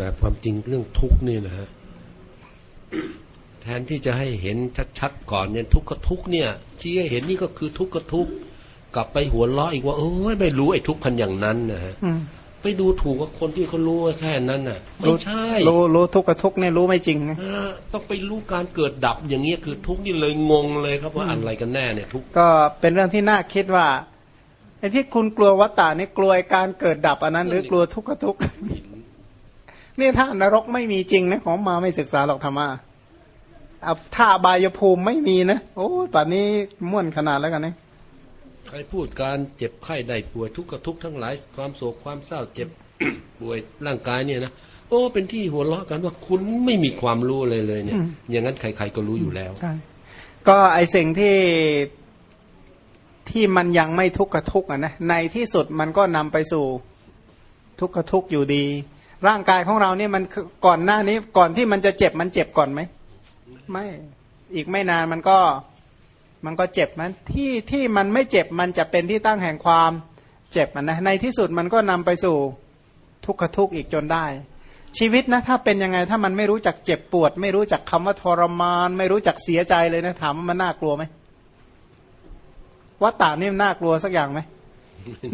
ลความจริงเรื่องทุกข์นี่นะฮะแทนที่จะให้เห็นชัดๆก่อนเนี่ยทุกข์ก็ทุกข์เนี่ยชี้ให้เห็นนี่ก็คือทุกข์ก็ทุกข์กลับไปหัวเราะอีกว่าเอ้ยไม่รู้ไอ้ทุกข์พันอย่างนั้นนะฮะอืมไปดูถูกกับคนที่เขารู้แค่นั้นน่ะไม่ใช่รู้รู้ทุกข์กับทุกข์เนี่ยรู้ไม่จริงนะเออต้องไปรู้การเกิดดับอย่างเงี้ยคือทุกข์นี่เลยงงเลยครับว่าอะไรกันแน่เนี่ยทุกข์ก็เป็นเรื่องที่น่าคิดว่าไอ้ที่คุณกลัววัตตานี่กลัวไอ้การเกิดดับอันนั้น หรือกลัวทุกข์กับทุกข์ นี่ถ้านรกไม่มีจริงนะของมาไม่ศึกษาหรอกธรรมะเอาถ้าอบายภูมิไม่มีนะโอ้ป่านนี้ม่วนขนาดแล้วกันนะใครพูดการเจ็บไข้ได้ป่วยทุกข์กับทุกข์ทั้งหลายความโศกความเศร้าเจ็บป่วยร่างกายเนี่ยนะโอ้เป็นที่หัวเราะกันว่าคุณไม่มีความรู้เลยเลยเนี่ย อย่างนั้นใครๆก็รู้อยู่แล้วใช่ก็ไอสิ่งที่ที่มันยังไม่ทุกข์กับทุกข์อะนะในที่สุดมันก็นำไปสู่ทุกข์กับทุกข์อยู่ดี ร่างกายของเราเนี่ยมันก่อนหน้านี้ก่อนที่มันจะเจ็บมันเจ็บก่อนไหมไม่อีกไม่นานมันก็มันก็เจ็บมันที่ที่มันไม่เจ็บมันจะเป็นที่ตั้งแห่งความเจ็บมันนะในที่สุดมันก็นำไปสู่ทุกขทุกข์อีกจนได้ ชีวิตนะถ้าเป็นยังไงถ้ามันไม่รู้จักเจ็บปวด ไม่รู้จักคำว่าทรมาน ไม่รู้จักเสียใจเลยนะถามว่ามันน่ากลัวไหมวัตตานี่น่ากลัวสักอย่างไหม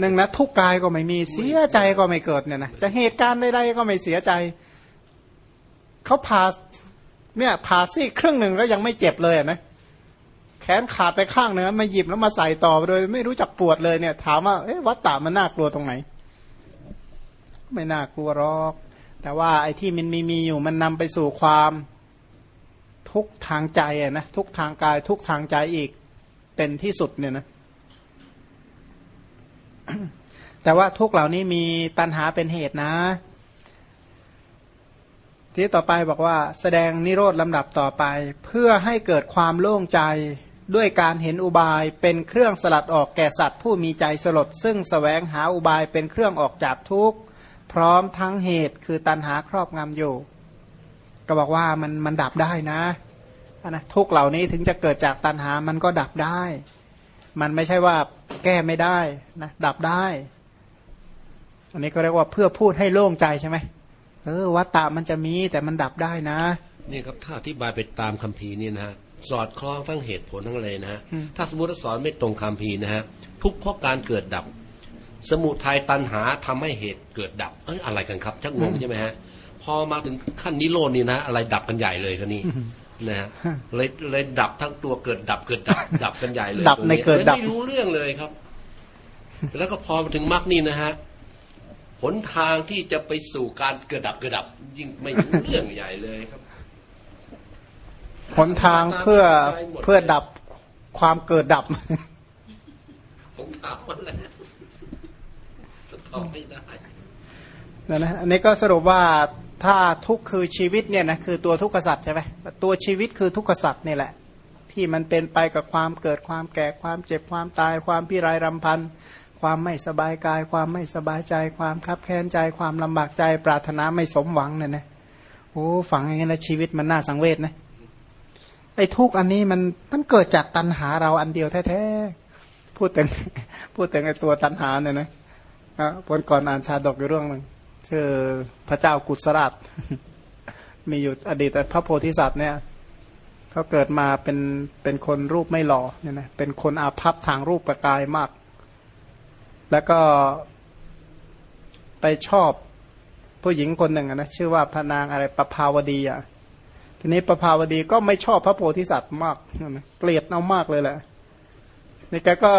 หนึ่งนะทุกกายก็ไม่มีเสียใจก็ไม่เกิดเนี่ยนะจะเหตุการณ์ใดๆก็ไม่เสียใจเขาผ่าเนี่ยผ่าซี่ครึ่งหนึ่งก็ยังไม่เจ็บเลยอะนะแขนขาดไปข้างเนื้อมาหยิบแล้วมาใส่ต่อไปโดย ไม่รู้จักปวดเลยเนี่ย ถามว่าเอ๊ะวัตตามันน่ากลัวตรงไหน ไม่น่ากลัวหรอก แต่ว่าไอ้ที่มันมีมีอยู่มันนำไปสู่ความทุกข์ทางใจอะนะทุกข์ทางกายทุกข์ทางใจอีกเป็นที่สุดเนี่ยนะ แต่ว่าทุกเหล่านี้มีตัณหาเป็นเหตุนะ ที่ต่อไปบอกว่า แสดงนิโรธลำดับต่อไป เพื่อให้เกิดความโล่งใจด้วยการเห็นอุบายเป็นเครื่องสลัดออกแก่สัตว์ผู้มีใจสลด ซึ่งสแสวงหาอุบายเป็นเครื่องออกจากทุกข์ พร้อมทั้งเหตุคือตัณหาครอบงำอยู่ ก็บอกว่ามันมันดับได้นะนนะทุกเหล่านี้ถึงจะเกิดจากตัณหามันก็ดับได้ มันไม่ใช่ว่าแก้ไม่ได้นะดับได้ อันนี้ก็เรียกว่าเพื่อพูดให้โล่งใจใช่ไหมเออวัตตะมันจะมีแต่มันดับได้นะ นี่ครับถ้าอธิบายไปตามคัมภีร์นี่นะฮะสอดคล้องทั้งเหตุผลทั้งอะไรนะฮะอืมถ้าสมมติว่าสอนไม่ตรงคัมภีร์นะฮะทุกข์เพราะการเกิดดับ สมุทัยตัณหาทำให้เหตุเกิดดับเอ้ยอะไรกันครับชักงงใช่ไหมฮะพอมาถึงขั้นนิโรธนี่นะ อะไรดับกันใหญ่เลยครับนี่ นะฮะเลยเลยดับทั้งตัวเกิดดับเกิดดับดับกันใหญ่เลยดับในเกิดดับไม่รู้เรื่องเลยครับ แล้วก็พอมาถึงมรรคนี่นะฮะหนทางที่จะไปสู่การเกิดดับเกิดดับ ยิ่งไม่รู้เรื่องใหญ่เลยครับหนทางเพื่อเพื่อดับความเกิดดับผมถามมาแล้วตอบไม่ได้นะนะอันนี้ก็สรุปว่า ถ้าทุกข์คือชีวิตเนี่ยนะคือตัวทุกขสัตว์ใช่ไหมตัวชีวิตคือทุกขสัตว์นี่แหละ ที่มันเป็นไปกับความเกิดความแก่ความเจ็บความตาย ความพิไรรำพันความไม่สบายกาย ความไม่สบายใจ ความคับแค้นใจ ความลำบากใจ ปรารถนาไม่สมหวังเนี่ยนะโอ้ฝังอย่างนี้นะชีวิตมันน่าสังเวชนะไอ้ทุกข์อันนี้มันมันเกิดจากตัณหาเราอันเดียวแท้ๆพูดถึงพูดถึงไอ้ตัวตัณหาเนี่ยนะอะวันก่อนอ่านชาดกอยู่เรื่องหนึ่ง ชื่อพระเจ้ากุศราช มีอยู่อดีตพระโพธิสัตว์เนี่ยเขาเกิดมาเป็นเป็นคนรูปไม่หล่อเนี่ยนะเป็นคนอาภัพทางรูปประกายมาก แล้วก็ไปชอบผู้หญิงคนหนึ่งนะชื่อว่าพระนางอะไรประภาวดีอะทีนี้ประภาวดีก็ไม่ชอบพระโพธิสัตว์มากนะเกลียดเอามากเลยแหละนี่แกก็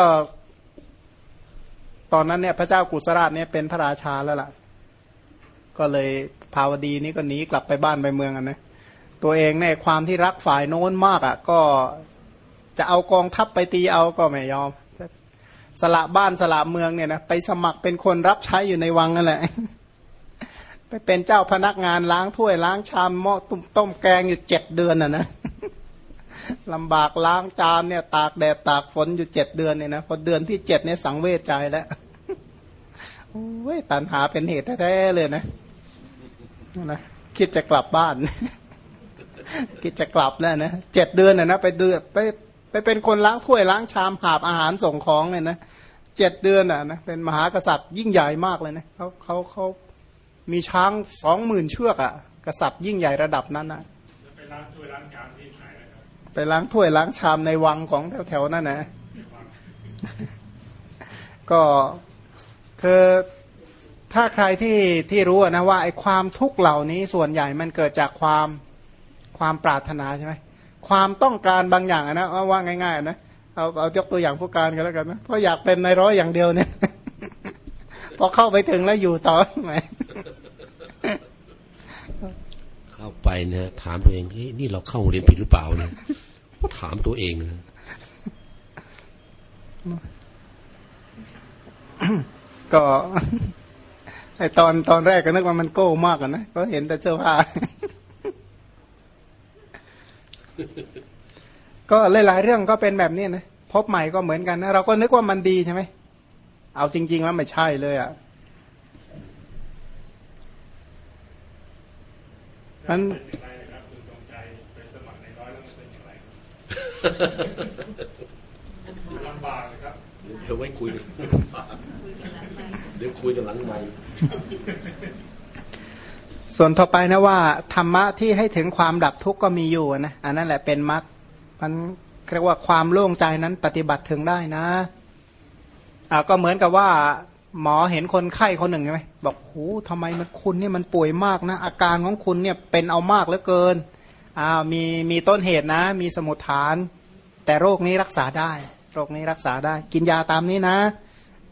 ตอนนั้นเนี่ย พระเจ้ากุศราชเนี่ยเป็นพระราชาแล้วล่ะ ก็เลยภาวดีนี้ก็หนีกลับไปบ้านไปเมืองกันนะตัวเองเนี่ยความที่รักฝ่ายโน้นมากอะ่ะ ก็จะเอากองทัพไปตีเอาก็ไม่ยอม สละบ้านสละเมืองเนี่ยนะไปสมัครเป็นคนรับใช้อยู่ในวังนั่นแหละ ไปเป็นเจ้าพนักงานล้างถ้วยล้างชามหม้อต้มต้มแกงอยู่เจ็ดเดือนอะนะลำบากล้างจานเนี่ย ตากแดดตากฝนอยู่เจ็ดเดือนเนี่ยนะพอเดือนที่เจ็ดเนี่ยสังเวชใจแล้วโอ้ยตันหาเป็นเหตุแท้ๆเลยนะ นะคิดจะกลับบ้าน คิดจะกลับแล้วนะเจ็ดเดือนนะนะไปเดือดไปไปเป็นคนล้างถ้วยล้างชามหาบอาหารส่งของเนี่ยนะเจ็ดเดือนอะนะเป็นมหากษัตริย์ยิ่งใหญ่มากเลยนะเขาเขาเขามีช้างสองหมื่นเชือกอะ กษัตริย์ยิ่งใหญ่ระดับนั้นนะไปล้างถ้วยล้างชามที่ไหนนะครับไปล้างถ้วยล้างชามในวังของแถวๆนั่นนะก็คือ ถ้าใครที่ที่รู้นะว่าไอ้ความทุกข์เหล่านี้ส่วนใหญ่มันเกิดจากความความปรารถนาใช่ไหมความต้องการบางอย่างนะว่าง่ายๆนะเอาเอายกตัวอย่างผู้การกันแล้วกันนะเพราะอยากเป็นในร้อยอย่างเดียวเนี่ยพอเข้าไปถึงแล้วอยู่ต่อไหมเข้าไปนะถามตัวเองเฮ้ยนี่เราเข้าเรียนผิดหรือเปล่าเนี่ยถามตัวเองนะก็ ไอตอนตอนแรกก็นึกว่ามันโก้มากนะก็เห็นแต่เสื้อผ้าก็หลายๆเรื่องก็เป็นแบบนี้นะพบใหม่ก็เหมือนกันนะเราก็นึกว่ามันดีใช่ไหมเอาจริง ๆ แล้วไม่ใช่เลยอะมันลำบากเลยครับเดี๋ยวไว้คุย เดี๋ยวคุยกันหลังใหม่ส่วนต่อไปนะว่าธรรมะที่ให้ถึงความดับทุกข์ก็มีอยู่นะอันนั้นแหละเป็นมรรคมันเรียกว่าความโล่งใจนั้นปฏิบัติถึงได้นะอ่าก็เหมือนกับว่า หมอเห็นคนไข้คนหนึ่งใช่ไหมบอกโอ้ทำไมมันคุณเนี่ยมันป่วยมากนะ อาการของคุณเนี่ยเป็นเอามากเหลือเกินอ่ามีมีต้นเหตุนะ มีสมุทฐาน แต่โรคนี้รักษาได้ โรคนี้รักษาได้ กินยาตามนี้นะ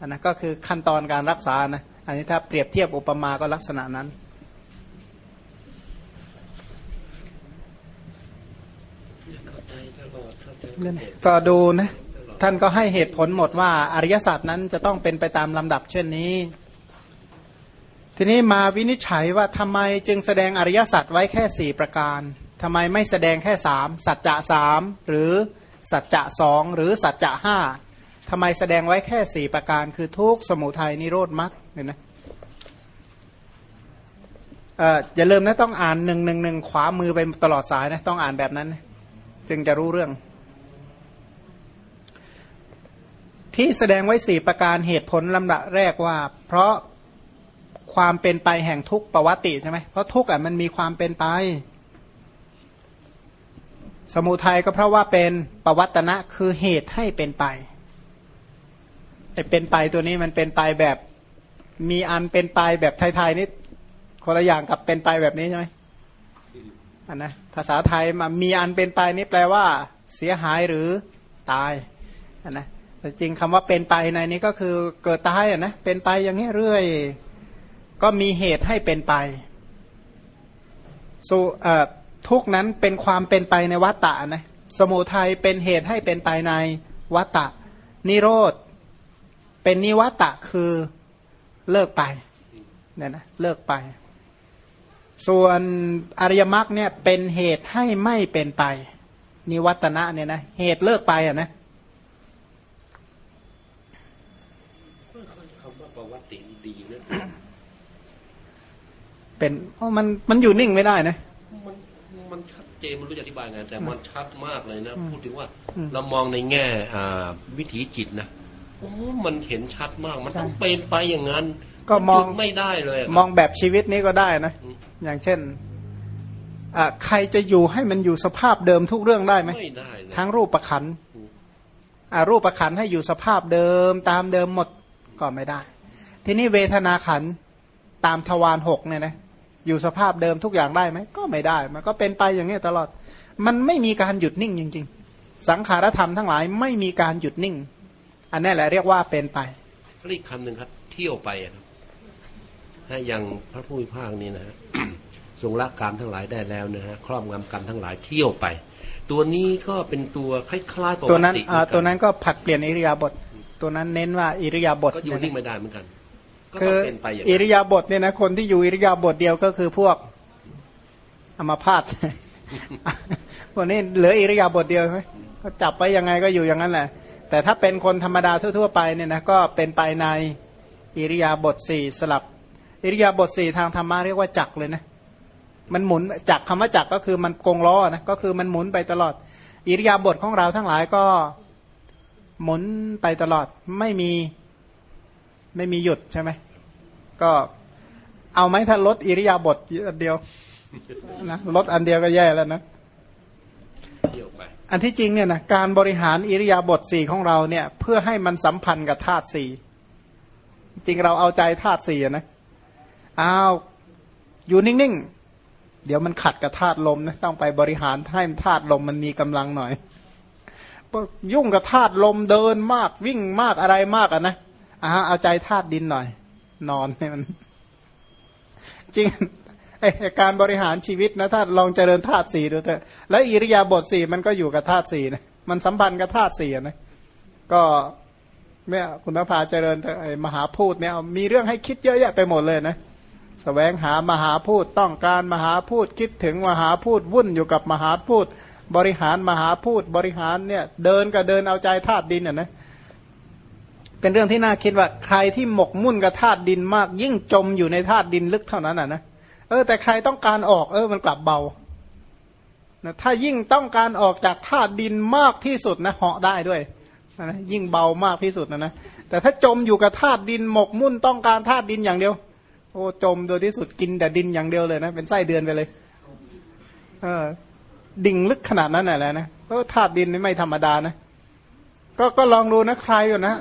นนั้นก็คือขั้นตอนการรักษานะอันนี้ถ้าเปรียบเทียบอุปมาก็ลักษณะนั้น ก็ดูนะท่านก็ให้เหตุผลหมดว่าอริยสัจนั้นจะต้องเป็นไปตามลำดับเช่นนี้ ทีนี้มาวินิจฉัยว่าทำไมจึงแสดงอริยสัจไว้แค่สี่ประการทำไมไม่แสดงแค่สามสัจจะสามหรือสัจจะสองหรือสัจจะห้า ทำไมแสดงไว้แค่สี่ประการ คือทุกสมุทัยนิโรธมรรคเนี่ยนะอย่าลืมนะต้องอ่านหนึ่งหนึ่งหนึ่งขวามือไปตลอดสายนะต้องอ่านแบบนั้น จึงจะรู้เรื่อง ที่แสดงไว้สี่ประการเหตุผลลำดับแรกว่า เพราะความเป็นไปแห่งทุกประวัติใช่ไหมเพราะทุกอะมันมีความเป็นไป สมุทัยก็เพราะว่าเป็นประวัตนะคือเหตุให้เป็นไป ไอ้เป็นไปตัวนี้มันเป็นไปแบบมีอันเป็นไปแบบไทยๆนี่คนละอย่างกับเป็นไปแบบนี้ใช่ไหมอันนะภาษาไทยมามีอันเป็นไปนี่แปลว่า เสียหายหรือตายอันนะแต่จริงคำว่าเป็นไปในนี้ก็คือเกิดตายอะนะเป็นไปอย่างนี้เรื่อย ก็มีเหตุให้เป็นไปสุทุกนั้นเป็นความเป็นไปในวัตตะนะสมุทัยเป็นเหตุให้เป็นไปในวัตตะ นิโรธ เป็นนิวัตตะคือเลิกไปเนี่ยนะเลิกไป ส่วนอริยมรรคเนี่ยเป็นเหตุให้ไม่เป็นไป นิวัตนะเนี่ยนะเหตุเลิกไปอะนะเป็นเพราะมันมันอยู่นิ่งไม่ได้นะมันมันชัดเจนมันรู้จะอธิบายไงแต่มันชัดมากเลยนะ พูดถึงว่าเรามองในแง่อ่าวิถีจิตนะ โอ้มันเห็นชัดมาก มันต้องเป็นไปอย่างนั้น ก็มองไม่ได้เลย มองแบบชีวิตนี้ก็ได้นะ อย่างเช่นอ่าใครจะอยู่ให้มันอยู่สภาพเดิมทุกเรื่องได้ไหมไม่ได้ทั้งรูปประคันอ่ารูปประคันให้อยู่สภาพเดิมตามเดิมหมดก็ไม่ได้ ทีนี้เวทนาขันตามทวารหกเนี่ยนะอยู่สภาพเดิมทุกอย่างได้ไหมก็ไม่ได้ มันก็เป็นไปอย่างนี้ตลอด มันไม่มีการหยุดนิ่งจริง ๆ สังขารธรรมทั้งหลายไม่มีการหยุดนิ่ง อันนี้แหละเรียกว่าเป็นไปอีกคำหนึ่งครับ เที่ยวไปครับให้อย่างพระผู้พิพากนี้นะฮะทรงละกรรมทั้งหลายได้แล้วนะฮะครอบงำกรรมทั้งหลายเที่ยวไป ตัวนี้ก็เป็นตัวคล้ายๆปกติตัวนั้นตัวนั้นก็ผัดเปลี่ยนอิริยาบถตัวนั้นเน้นว่าอิริยาบถก็อยู่นิ่งไม่ได้เหมือนกันคืออิริยาบถเนี่ยนะคนที่อยู่อิริยาบถเดียวก็คือพวกอมาพาตพวกนี้เหลืออิริยาบถเดียวไหมก็จับไปยังไงก็อยู่อย่างนั้นแหละ แต่ถ้าเป็นคนธรรมดาทั่ว ๆ ไปเนี่ยนะก็เป็นไปในอิริยาบถสี่สลับ อิริยาบถสี่ทางธรรมะเรียกว่าจักเลยนะมันหมุนจักคำว่าจักก็คือมันกงล้อนะก็คือมันหมุนไปตลอด อิริยาบถของเราทั้งหลายก็หมุนไปตลอดไม่มีไม่มีหยุดใช่ไหมก็เอาไหมถ้าลดอิริยาบถอันเดียวนะลดอันเดียวก็แย่แล้วนะเที่ยว อันที่จริงเนี่ยนะการบริหารอิริยาบถสี่ของเราเนี่ย เพื่อให้มันสัมพันธ์กับธาตุสี่จริงเราเอาใจธาตุสี่นะอ้าวอยู่นิ่งๆ เดี๋ยวมันขัดกับธาตุลมนะต้องไปบริหารให้ธาตุลมมันมีกำลังหน่อยยุ่งกับธาตุลมเดินมากวิ่งมากอะไรมากอะนะอ่าเอาใจธาตุดินหน่อย นอนให้มัน จริง การบริหารชีวิตนะถ้าลองเจริญธาตุสี่ดูเถอะแล้วอิริยาบถสี่มันก็อยู่กับธาตุสี่นะมันสัมพันธ์กับธาตุสี่นะก็เนี่ยคุณนภาเจริญเถอะไอ้มหาพูดเนี่ยมีเรื่องให้คิดเยอะแยะไปหมดเลยนะแสวงหามหาพูดต้องการมหาพูดคิดถึงมหาพูดวุ่นอยู่กับมหาพูดบริหารมหาพูดบริหารเนี่ยเดินก็เดินเอาใจธาตุดินอะนะเป็นเรื่องที่น่าคิดว่าใครที่หมกมุ่นกับธาตุดินมาก ยิ่งจมอยู่ในธาตุดินลึกเท่านั้นอะนะเเออ แต่ใครต้องการออก เออ มันกลับเบานะถ้ายิ่งต้องการออกจากธาตุดินมากที่สุดนะเหาะได้ด้วยนะยิ่งเบามากที่สุดนะนะแต่ถ้าจมอยู่กับธาตุดินหมกมุ่นต้องการธาตุดินอย่างเดียว โอ้จมโดยที่สุดกินแต่ดินอย่างเดียวเลยนะเป็นไส้เดือนไปเลย เออ ดิ่งลึกขนาดนั้นน่ะแหละนะเออธาตุดินนี่ไม่ธรรมดานะก็ก็ลองดูนะใครอยู่นะ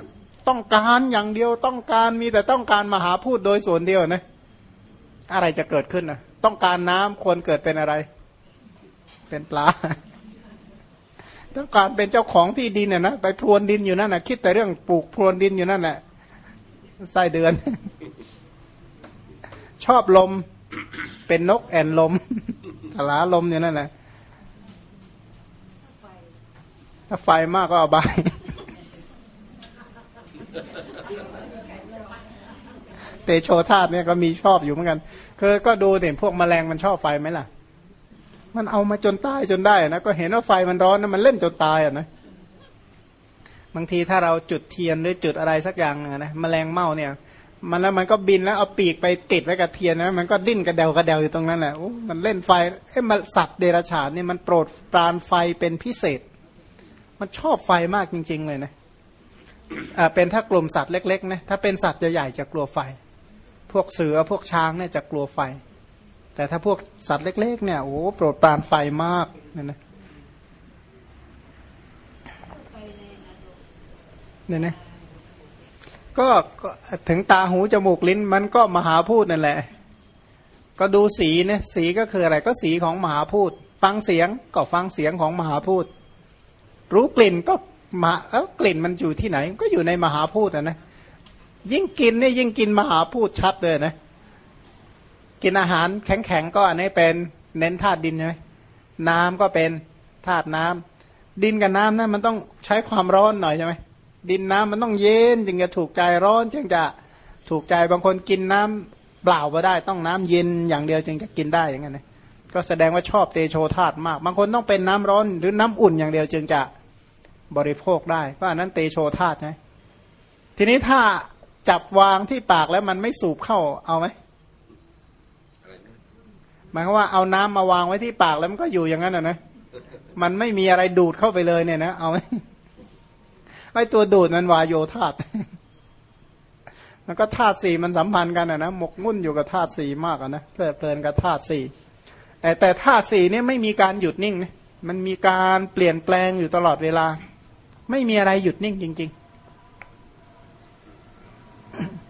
ต้องการอย่างเดียวต้องการมีแต่ต้องการมาหาพูดโดยส่วนเดียวนะ อะไรจะเกิดขึ้นนะต้องการน้ำควรเกิดเป็นอะไร เป็นปลา ต้องการเป็นเจ้าของที่ดินเน่ะนะไปพรวนดินอยู่นั่นนะคิดแต่เรื่องปลูกพรวนดินอยู่นั่นแหละไส้เดือน ชอบลม เป็นนกแอนลมทลาลมอยู่นั่นแหละถ้าไฟมากก็เอาใบาย เตโชธาตุเนี่ยก็มีชอบอยู่เหมือนกันคือก็ดูเด่นพวกแมลงมันชอบไฟไหมล่ะ มันเอามาจนตายจนได้นะก็เห็นว่าไฟมันร้อนนะมันเล่นจนตายอะนะบางทีถ้าเราจุดเทียนหรือจุดอะไรสักอย่างนะนะแมลงเม่าเนี่ย มันแล้วมันก็บินแล้วเอาปีกไปติดไว้กับเทียนนะมันก็ดิ้นกระเดวกระเดวอยู่ตรงนั้นแหละโอ้มันเล่นไฟเอ้มันสัตว์เดรัจฉานเนี่ยมันโปรดปรานไฟเป็นพิเศษ มันชอบไฟมากจริง ๆ เลยนะอ่าเป็นถ้ากลุ่มสัตว์เล็กๆนะถ้าเป็นสัตว์ใหญ่ๆจะกลัวไฟ วกเสือพวกช้างเนี่ยจะกลัวไฟ แต่ถ้าพวกสัตว์เล็ก ๆ เนี่ยโอ้โปรดปรานไฟมากเนี่ยนะเนี่ยนะก็ถึงตาหูจมูกลิ้นมันก็มหาพูดนั่นแหละ ก็ดูสีเนี่ยสีก็คืออะไรก็สีของมหาพูด ฟังเสียงก็ฟังเสียงของมหาพูด รู้กลิ่นก็มาเอ้ากลิ่นมันอยู่ที่ไหน ก็อยู่ในมหาพูดนะนะ ยิ่งกินเนี่ยยิ่งกินมหาพูดชัดเลยนะ กินอาหารแข็งๆก็อันนี้เป็นเน้นธาตุดินใช่ไหมน้ำก็เป็นธาตุน้ำดินกับน้ำนะมันต้องใช้ความร้อนหน่อยใช่ไหมดินน้ำมันต้องเย็นจึงจะถูกใจร้อน จึงจะถูกใจบางคนกินน้ำเปล่าก็ได้ ต้องน้ำเย็นอย่างเดียวจึงจะกินได้อย่างนั้นนะก็แสดงว่าชอบเตโชธาตุมาก บางคนต้องเป็นน้ำร้อนหรือน้ำอุ่นอย่างเดียวจึงจะบริโภคได้ก็อันนั้นเตโชธาตุใช่ไหมทีนี้ถ้า จับวางที่ปากแล้วมันไม่สูบเข้าเอาไหมหมายความว่าเอาน้ำมาวางไว้ที่ปากแล้วมันก็อยู่อย่างนั้นนะนะมันไม่มีอะไรดูดเข้าไปเลยเนี่ยนะเอาไหมไอ้ตัวดูดนั้นวายโยธาตุแล้วก็ธาตุสี่มันสัมพันธ์กันนะนะหมกมุ่นอยู่กับธาตุสี่มากนะเพลิดเพลินกับธาตุสี่แต่แต่ธาตุสี่เนี่ยไม่มีการหยุดนิ่งนะมันมีการเปลี่ยนแปลงอยู่ตลอดเวลา ไม่มีอะไรหยุดนิ่งจริง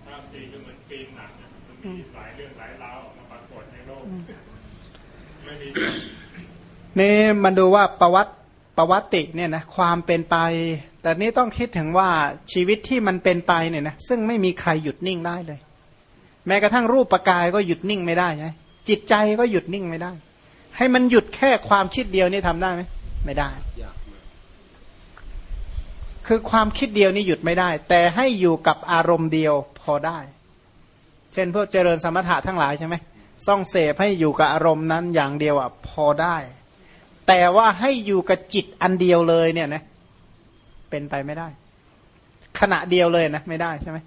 ภาพสี่ก็เหมือนฟิล์มหนังมันมีหลายเรื่องหลายราวออกมาปรากฏในโลกไม่มีนี่มันดูว่าประวัติประวัติเนี่ยนะความเป็นไป แต่นี้ต้องคิดถึงว่าชีวิตที่มันเป็นไปเนี่ยนะซึ่งไม่มีใครหยุดนิ่งได้เลย แม้กระทั่งรูปประกายก็หยุดนิ่งไม่ได้ใช่จิตใจก็หยุดนิ่งไม่ได้ ให้มันหยุดแค่ความคิดเดียวนี่ทำได้ไหมไม่ได้ คือความคิดเดียวนี่หยุดไม่ได้ แต่ให้อยู่กับอารมณ์เดียวพอได้ เช่นพวกเจริญสมถะทั้งหลายใช่ไหมซ่องเสพให้อยู่กับอารมณ์นั้นอย่างเดียวอะพอได้ แต่ว่าให้อยู่กับจิตอันเดียวเลยเนี่ยนะเป็นไปไม่ได้ ขณะเดียวเลยนะไม่ได้ใช่ไหม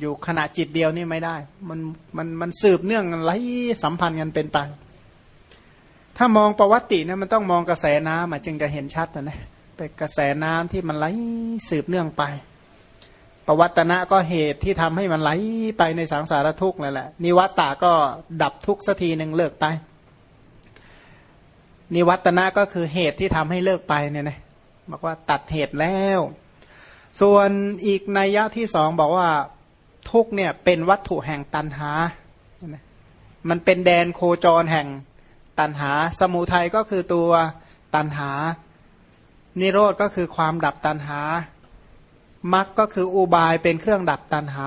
อยู่ขณะจิตเดียวนี่ไม่ได้ มันมันมันสืบเนื่องไหลสัมพันธ์กันเป็นไป ถ้ามองประวัตินะมันต้องมองกระแสน้ำอะจึงจะเห็นชัดนะนะ เป็นกระแสน้ำที่มันไหลสืบเนื่องไป ประวัตนะก็เหตุที่ทำให้มันไหลไปในสังสารทุกข์นั่นแหละ นิวัตตาก็ดับทุกข์สักทีหนึ่งเลิกไป นิวัตนะก็คือเหตุที่ทำให้เลิกไปเนี่ยนะบอกว่าตัดเหตุแล้ว ส่วนอีกนัยยะที่สองบอกว่าทุกเนี่ยเป็นวัตถุแห่งตันหา มันเป็นแดนโคจรแห่งตันหา สมุทัยก็คือตัวตันหา นิโรธก็คือความดับตันหา มรรคก็คืออุบายเป็นเครื่องดับตันหา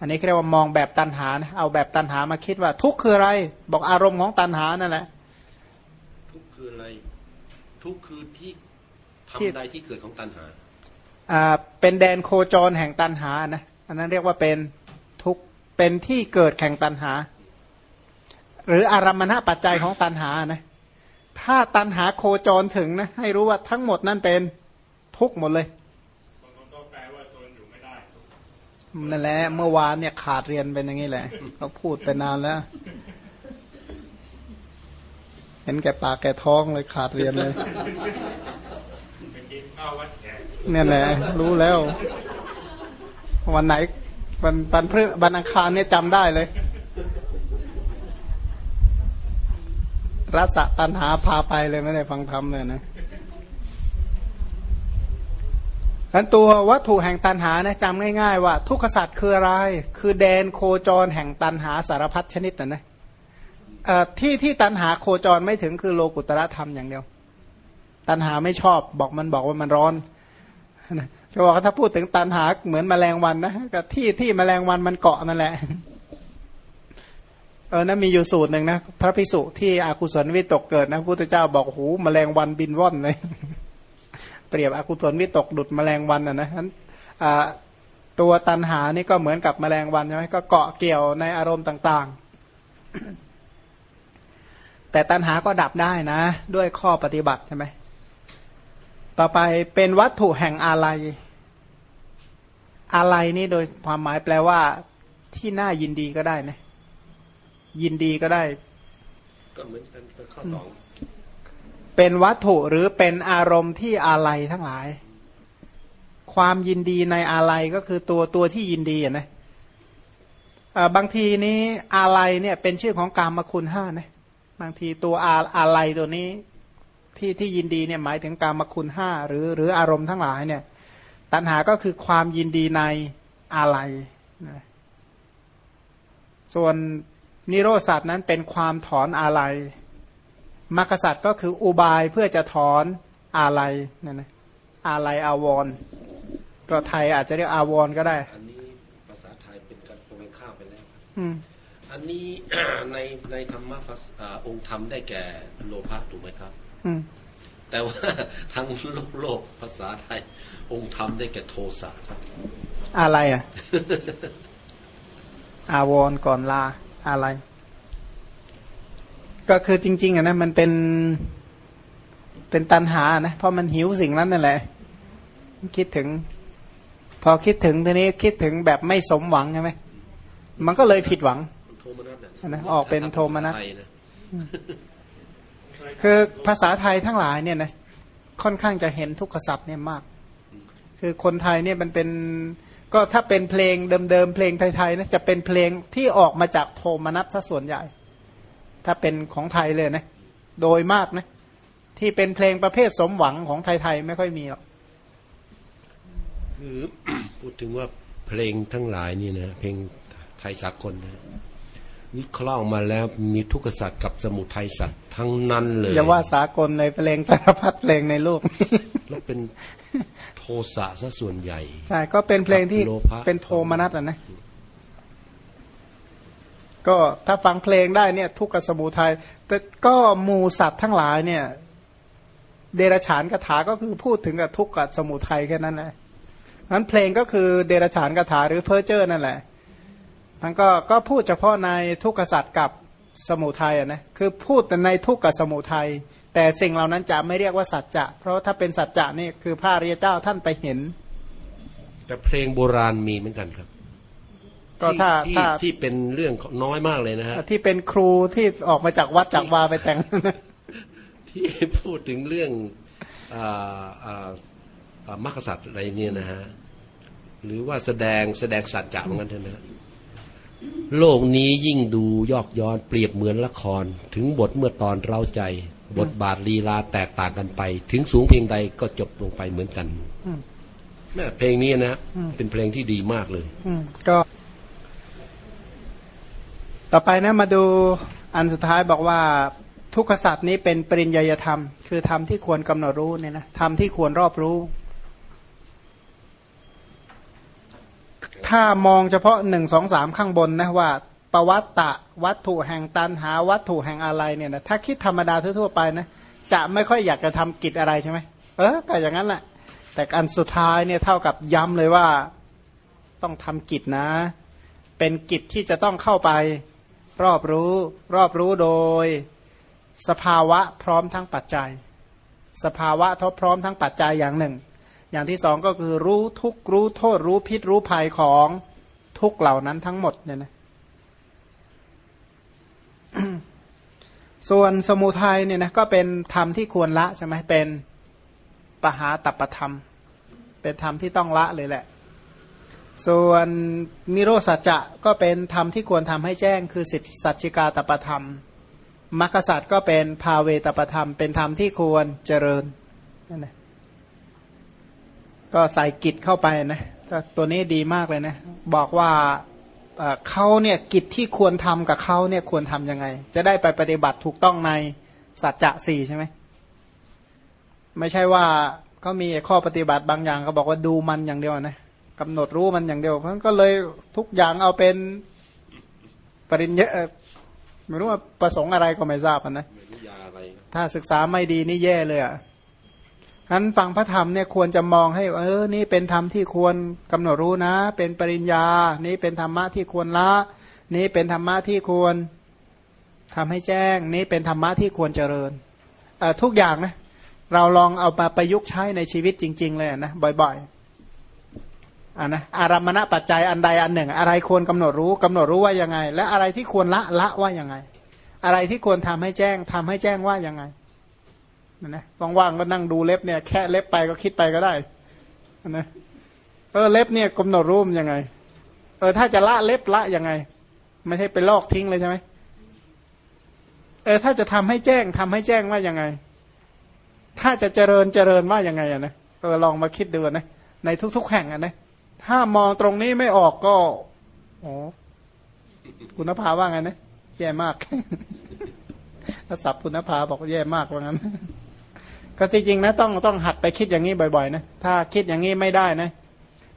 อันนี้เรียกว่ามองแบบตันหานะเอาแบบตันหามาคิดว่า ทุกข์คืออะไร บอกอารมณ์ของตันหานั่นแหละ ทุกข์คืออะไร ทุกข์คือที่ที่ทำใดที่เกิดของตัณหา อ่า เป็นแดนโคจรแห่งตันหานะ อันนั้นเรียกว่าเป็นทุกข์เป็นที่เกิดแข่งตันหา หรืออารมณะปัจจัยของตันหานะ ถ้าตันหาโคจรถึงนะ ให้รู้ว่าทั้งหมดนั่นเป็นทุกหมดเลยนั่นแหละเมื่อวานเนี่ยขาดเรียนเป็นอย่างนี้แหละเขาพูดไปนานแล้ว เห็นแก่ปากแก่ท้องเลยขาดเรียนเลยไปกินข้าววัดแขกเนี่ยแหละ รู้แล้ว วันไหนวันวันพฤวันอังคารเนี่ยจำได้เลย รัศตันหาพาไปเลยไม่ได้ฟังธรรมเลยนะอันตัววัตถุแห่งตันหานะจำง่ายๆ ว่า ทุกขสัตว์คืออะไร คือแดนโคจรแห่งตันหาสารพัดชนิดนะนะเอ่อที่ที่ตันหาโคจรไม่ถึงคือโลกุตระธรรมอย่างเดียว ตันหาไม่ชอบบอกมันบอกว่ามันร้อนจะบอกถ้าพูดถึงตันหาเหมือนแมลงวันนะก็ที่ที่แมลงวันมันเกาะนั่นแหละ ออนะมีอยู่สูตรหนึ่งนะพระพิสุที่อากุศลวิตกเกิดนะพุทธเจ้าบอกโอ้โหแมลงวันบินว่อนเลยเปรียบอกุศลวิตกดุดแมลงวันอะนะนั้นตัวตันหานี่ก็เหมือนกับแมลงวันใช่ไหมก็เกาะเกี่ยวในอารมณ์ต่างๆ แต่ตันหาก็ดับได้นะ ด้วยข้อปฏิบัติใช่ไหมต่อไปเป็นวัตถุแห่งอาลัยอาลัยนี่โดยความหมายแปลว่าที่น่ายินดีก็ได้นะ ยินดีก็ได้ ก็เหมือนกันเป็นข้อสองเป็นวัตถุหรือเป็นอารมณ์ที่อาลัยทั้งหลาย ความยินดีในอาลัยก็คือตัวตัวที่ยินดีอะนะอ่าบางทีนี้อาลัยเนี่ยเป็นชื่อของกามคุณห้านะบางทีตัวอาอาลัยตัวนี้ที่ที่ยินดีเนี่ยหมายถึงกามคุณห้าหรือหรืออารมณ์ทั้งหลายเนี่ย ตัณหาก็คือความยินดีในอาลัยนะส่วน นิโรธสัตว์นั้นเป็นความถอนอาลัยมรรคสัตว์ก็คืออุบายเพื่อจะถอนอาลัยนั่นนะอาลัยอาวรณ์ก็ไทยอาจจะเรียกอาวรณ์ก็ได้ อันนี้ภาษาไทยเป็นการโปรยข้ามไปแล้วอืมอันนี้ในในธรรมะภาษาอ่าองค์ธรรมได้แก่โลภะถูกไหมครับ อืมแต่ว่าทางโลกโลกภาษาไทย องค์ธรรมได้แก่โทสะครับอะไรอะ อาวรณ์ก่อนลา อะไร ก็คือจริง ๆอะนะมันเป็นเป็นตันหานะเพราะมันหิวสิ่งนั้นนั่นแหละ คิดถึง พอคิดถึงทีนี้คิดถึงแบบไม่สมหวังใช่ไหมมันก็เลยผิดหวังโทมนัสอันนั้นออกเป็นโทมนัสไทยนะคือภาษาไทยทั้งหลายเนี่ยนะค่อนข้างจะเห็นทุกขศัพท์เนี่ยมาก คือคนไทยเนี่ยมันเป็น ก็ถ้าเป็นเพลงเดิมๆเพลงไทยๆนะจะเป็นเพลงที่ออกมาจากโทมนัสซะส่วนใหญ่ ถ้าเป็นของไทยเลยนะ โดยมากนะ ที่เป็นเพลงประเภทสมหวังของไทยๆไม่ค่อยมีหรอกคือพูดถึงว่าเพลงทั้งหลายนี่นะเพลงไทยสากลนะ วิเคราะห์ออกมาแล้วมีทุกขสัตว์กับสมุทัยสัตว์ทั้งนั้นเลยอย่าว่าสากลเลยเพลงสารพัดเพลงในโลก แล้วเป็นโทสะซะส่วนใหญ่ ใช่ ก็เป็นเพลงที่โลภะเป็นโทมนัสอะนะ ก็ถ้าฟังเพลงได้เนี่ย ทุกขสมุทัยแต่ก็หมูสัตว์ทั้งหลายเนี่ย เดรฉานคาถาก็คือพูดถึงกับทุกข์กับสมุทัยแค่นั้นแหละนั้นเพลงก็คือเดรฉานคาถาหรือเพอร์เจอร์นั่นแหละ ทั้นก็ก็พูดเฉพาะในทุกขสัตว์กับสมุทัยอะนะคือพูดแต่ในทุกข์กับสมุทัยแต่สิ่งเหล่านั้นจะไม่เรียกว่าสัจจะ เพราะถ้าเป็นสัจจะนี่คือพระอริยเจ้าท่านไปเห็น แต่เพลงโบราณมีเหมือนกันครับ ก็ถ้าที่ถ้าที่เป็นเรื่องน้อยมากเลยนะฮะที่เป็นครูที่ออกมาจากวัดจากวาไปแต่งที่พูดถึงเรื่องอ่าอ่าอ่ามรรคสัตว์อะไรเนี่ยนะฮะหรือว่าแสดงแสดงสัจจะเหมือนกันเถอะนะ โลกนี้ยิ่งดูยอกย้อนเปรียบเหมือนละคร ถึงบทเมื่อตอนเร้าใจ บทบาทลีลาแตกต่างกันไป ถึงสูงเพียงใดก็จบลงไปเหมือนกันอืมแม่เพลงนี้นะอืมเป็นเพลงที่ดีมากเลยอืมก็ ต่อไปนะมาดูอันสุดท้ายบอกว่าทุกขสัตว์นี้เป็นปริญญาธรรม คือธรรมที่ควรกำหนดรู้เนี่ยนะธรรมที่ควรรอบรู้ ถ้ามองเฉพาะหนึ่งสองสามข้างบนนะว่าประวัตตะวัตถุแห่งตันหาวัตถุแห่งอะไรเนี่ยนะถ้าคิดธรรมดาทั่วๆไปนะจะไม่ค่อยอยากจะทำกิจอะไรใช่ไหมเออก็อย่างนั้นแหละแต่อันสุดท้ายเนี่ยเท่ากับย้ำเลยว่าต้องทำกิจนะ เป็นกิจที่จะต้องเข้าไป รอบรู้ รอบรู้โดย สภาวะพร้อมทั้งปัจจัย สภาวะทบพร้อมทั้งปัจจัยอย่างหนึ่ง อย่างที่สองก็คือรู้ทุกรู้โทษรู้พิษรู้ภัยของทุกเหล่านั้นทั้งหมดเนี่ยนะส่วนสมุทัยเนี่ยนะก็เป็นธรรมที่ควรละใช่ไหมเป็นปหาตัปธรรม เป็นธรรมที่ต้องละเลยแหละ ส่วนนิโรสัจจะก็เป็นธรรมที่ควรทำให้แจ้ง คือสิทธิสัจจิกาตปธรรมมรรคสัจก็เป็นภาเวตปธรรม เป็นธรรมที่ควรเจริญนั่นแหละ ก็ใส่กิจเข้าไปนะก็ตัวนี้ดีมากเลยนะ บอกว่าเอ่อเขาเนี่ยกิจที่ควรทำกับเขาเนี่ยควรทำยังไง จะได้ไปปฏิบัติถูกต้องในสัจจะสี่ใช่ไหมไม่ใช่ว่าเขามีข้อปฏิบัติบางอย่างก็บอกว่าดูมันอย่างเดียวนะกำหนดรู้มันอย่างเดียวเพราะฉะนั้นก็เลยทุกอย่างเอาเป็นปริญญาเอ่อไม่รู้ว่าประสงค์อะไรก็ไม่ทราบอะนะไม่รู้ยาอะไรถ้าศึกษาไม่ดีนี่แย่เลยอะฉะ นั้นฟังพระธรรมเนี่ยควรจะมองให้เออนี่เป็นธรรมที่ควรกำหนดรู้นะ เป็นปริญญา นี่เป็นธรรมะที่ควรละ นี่เป็นธรรมะที่ควรทำให้แจ้ง นี่เป็นธรรมะที่ควรเจริญทุกอย่างนะเราลองเอามาประยุกต์ใช้ในชีวิตจริง ๆ เลยนะบ่อยๆอ่านะอารมณปัจจัยอันใดอันหนึ่ง อะไรควรกำหนดรู้กำหนดรู้ว่ายังไง และอะไรที่ควรละละว่ายังไง อะไรที่ควรทำให้แจ้งทำให้แจ้งว่ายังไง นะว่างๆก็นั่งดูเล็บเนี่ยแค่เล็บไปก็คิดไปก็ได้นะเออเล็บเนี่ยกำหนดรู้มันยังไง เออถ้าจะละเล็บละยังไง ไม่ใช่ไปลอกทิ้งเลยใช่ไหมเออถ้าจะทำให้แจ้งทำให้แจ้งว่ายังไง ถ้าจะเจริญเจริญว่ายังไงอะนะเออลองมาคิดดูนะในทุก ๆ แห่งอะนะถ้ามองตรงนี้ไม่ออกก็โอ้คุณภาว่าไงนะแย่มากถ้าสับคุณภาบอกแย่มากว่างั้น ก็จริงๆนะต้องต้องหัดไปคิดอย่างนี้บ่อย ๆ นะ ถ้าคิดอย่างนี้ไม่ได้นะ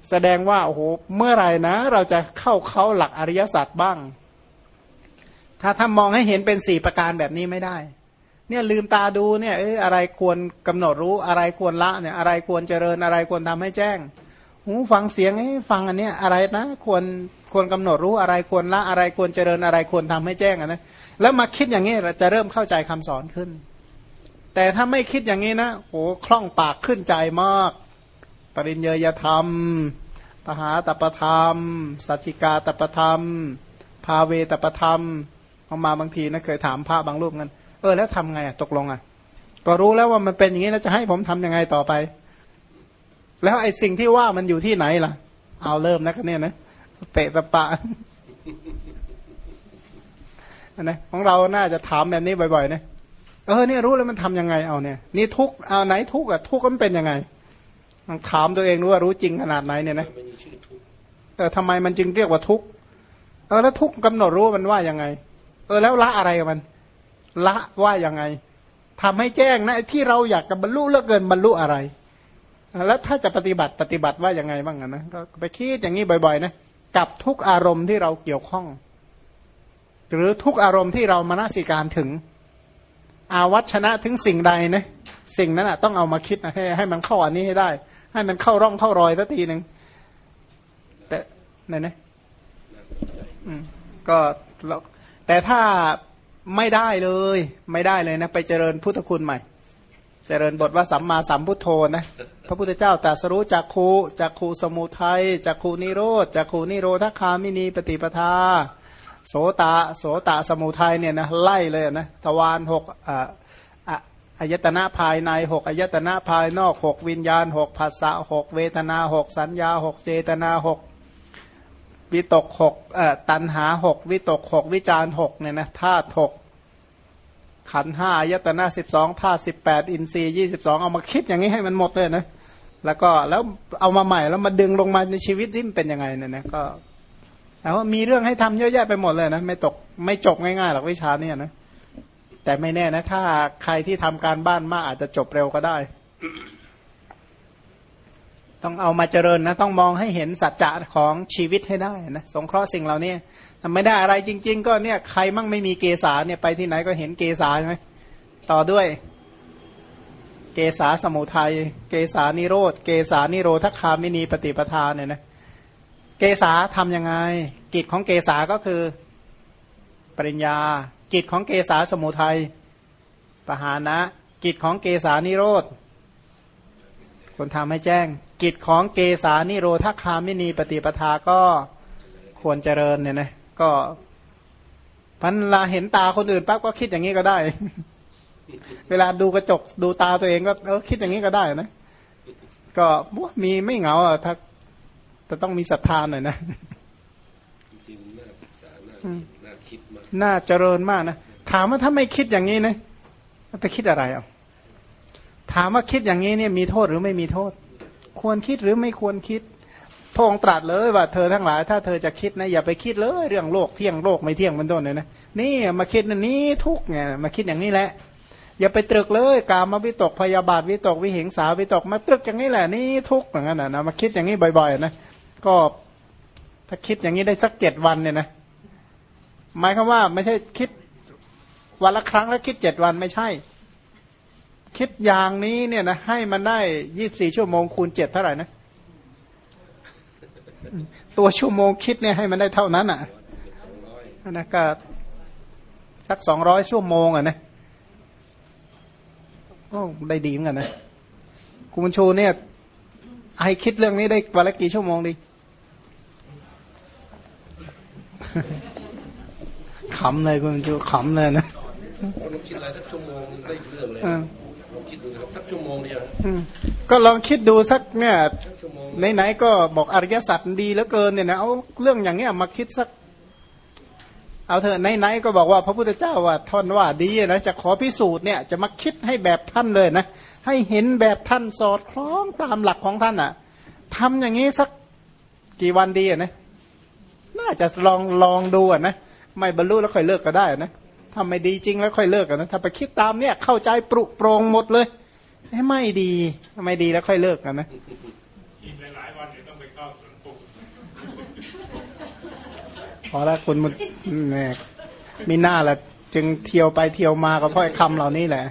แสดงว่าโอ้โหเมื่อไหร่นะ เราจะเข้าเขาหลักอริยสัจบ้าง ถ้าถ้ามองให้เห็นเป็นสี่ประการแบบนี้ไม่ได้ เนี่ยลืมตาดูเนี่ยเอ้ยอะไรควรกำหนดรู้อะไรควรละเนี่ย อะไรควรเจริญอะไรควรทำให้แจ้งหูฟังเสียงให้ฟังอันเนี้ยอะไรนะ ควรควรกำหนดรู้อะไรควรละอะไรควรเจริญอะไรควรทำให้แจ้งอะนะแล้วมาคิดอย่างนี้เราจะเริ่มเข้าใจคำสอนขึ้น แต่ถ้าไม่คิดอย่างนี้นะโอ้คล่องปากขึ้นใจมาก ปริญญาธรรม ปหาตประธรรม สัจจิกาตประธรรม ภาเวตประธรรมเอามาบางทีนะเคยถามพระบางรูปกันเออแล้วทำไงอะตกลงอะก็รู้แล้วว่ามันเป็นอย่างนี้แล้วจะให้ผมทำยังไงต่อไป แล้วไอ้สิ่งที่ว่ามันอยู่ที่ไหนล่ะ เอาเริ่มนะกันเนี่ยนะเตะตะปะนะของเราน่าจะถามแบบนี้บ่อยๆนะ เออเนี่ยรู้แล้วมันทำยังไงเอาเนี่ยนี่ทุกเอาไหนทุกอะทุกมันเป็นยังไงลองถามตัวเองดูว่ารู้จริงขนาดไหนเนี่ยนะไม่มีชื่อทุกข์เออทำไมมันจึงเรียกว่าทุกข์เออแล้วทุกข์กำหนดรู้มันว่ายังไง เออแล้วละอะไรกับมัน ละว่ายังไงทำให้แจ้งนะไอ้ที่เราอยากจะบรรลุเหลือเกินบรรลุอะไรแล้วถ้าจะปฏิบัติปฏิบัติว่ายังไงบ้างอะนะก็ไปคิดอย่างนี้บ่อยๆนะกับทุกอารมณ์ที่เราเกี่ยวข้อง หรือทุกอารมณ์ที่เรามานาสิการถึง อาวัชนะถึงสิ่งใดนะสิ่งนั้นอะต้องเอามาคิดนะให้ให้มันเข้าอันนี้ให้ได้ ให้มันเข้าร่องเข้ารอยสักทีหนึ่งแต่ไหนนะก็แต่ถ้าไม่ได้เลย ไม่ได้เลยนะ ไปเจริญพุทธคุณใหม่ เจริญบทว่าสัมมาสัมพุทโธนะพระพุทธเจ้าตรัสรู้จากครูจากครูสมุทัยจากครูนิโรธจากครูนิโรธคามินีปฏิปทา โสตาโสตาสมุทัยเนี่ยนะไล่เลยนะทวารหกอ่าอายตนะภายในหกอายตนะภายนอกหกวิญญาณหกภาษะหกเวทนาหกสัญญาหกเจตนาหกวิตกหกเอ่อตันหาหกวิตกหกวิจารหกเนี่ยนะธาตุหกขันห้าอายตนะสิบสองธาตุสิบแปดอินทรีย์ยี่สิบสองเอามาคิดอย่างนี้ให้มันหมดเลยนะแล้วก็แล้วเอามาใหม่แล้วมาดึงลงมาในชีวิตที่มันเป็นยังไงเนี่ยนะก็ แต่ว่ามีเรื่องให้ทำเยอะแยะไปหมดเลยนะ ไม่ตกไม่จบง่ายๆหรอกวิชาเนี่ยนะ แต่ไม่แน่นะ ถ้าใครที่ทำการบ้านมากอาจจะจบเร็วก็ได้ ต้องเอามาเจริญนะ ต้องมองให้เห็นสัจจะของชีวิตให้ได้นะสงเคราะห์สิ่งเหล่านี้ทำไม่ได้อะไรจริง ๆ ก็เนี่ยใครมั่งไม่มีเกษาเนี่ยไปที่ไหนก็เห็นเกษาใช่ไหมต่อด้วย เกษาสมุทัย เกษานิโรธ เกษานิโรธคามินีปฏิปทาเนี่ยนะ เกษาทำยังไง กิจของเกษาก็คือปริญญา กิจของเกษาสมุทัยปหานะ กิจของเกษานิโรธคนทำให้แจ้ง กิจของเกษานิโรธคามินีปฏิปทาก็ควรเจริญเนี่ยนะก็พันลาเห็นตาคนอื่นปั๊บก็คิดอย่างนี้ก็ได้ เวลาดูกระจกดูตาตัวเองก็เออคิดอย่างนี้ก็ได้นะ ก็มีไม่เหงาถ้า จะต้องมีศรัทธาหน่อยนะจริงๆน่าศึกษาน่าน่าคิดมากน่าเจริญมากนะถามว่าถ้าไม่คิดอย่างนี้นะไปคิดอะไรอะถามว่าคิดอย่างนี้เนี่ยมีโทษหรือไม่มีโทษ ควรคิดหรือไม่ควรคิดพระองค์ตรัสเลยว่าเธอทั้งหลายถ้าเธอจะคิดนะอย่าไปคิดเลยเรื่องโลกเที่ยงโลกไม่เที่ยงเป็นต้นเลยนะนี่มาคิดอันนี้ทุกไงมาคิดอย่างนี้แหละ อย่าไปตรึกเลยกามวิตกพยาบาทวิตกวิหิงสาวิตกมาตรึกอย่างนี้แหละนี่ทุกข์อย่างนั้นนะนะมาคิดอย่างนี้บ่อยๆนะ ก็ถ้าคิดอย่างนี้ได้สักเจ็ดวันเนี่ยนะหมายความว่าไม่ใช่คิดวันละครั้งแล้วคิดเจ็ดวันไม่ใช่ คิดอย่างนี้เนี่ยนะให้มันได้ยี่บสี่ชั่วโมงคูณเจ็ดเท่าไหร่นะ ตัวชั่วโมงคิดเนี่ยให้มันได้เท่านั้นอะนะก็สักสองร้อยชั่วโมงอะนะโอ้ได้ดีเหมือนกันนะคุณชูเนี่ยให้คิดเรื่องนี้ได้วันละกี่ชั่วโมงดี ขำเลยคุณบุญชูขำเลยนะเราคิดอะไรสักชั่วโมงนึงได้เรื่องเลยอืมลองคิดดูนะครับสักชั่วโมงเดียวอืมก็ลองคิดดูสักเนี่ยสักชั่วโมงไหนๆก็บอกอริยสัจดีเหลือเกินเนี่ยนะเอาเรื่องอย่างเงี้ยมาคิดสัก เอาเถอะไหนๆก็บอกว่าพระพุทธเจ้าว่าท่านว่าดีนะจะขอพิสูจน์เนี่ยจะมาคิดให้แบบท่านเลยนะให้เห็นแบบท่านสอดคล้องตามหลักของท่านอะทำอย่างนี้สักกี่วันดีอะนะ น่าจะลองลองดูอะนะไม่บรรลุแล้วค่อยเลิกก็ได้นะถ้าไม่ดีจริงแล้วค่อยเลิกกันนะถ้าไปคิดตามเนี่ยเข้าใจปรุโปรงหมดเลยให้ไม่ดีไม่ดีแล้วค่อยเลิกกันนะอีกหลายๆวันเดี๋ยวต้องไปเข้าสวนปลูกพอแล้วคุณมันแหม่มีหน้าละจึงเที่ยวไปเที่ยวมาก็เพราะไอ้คำเหล่านี้แหละ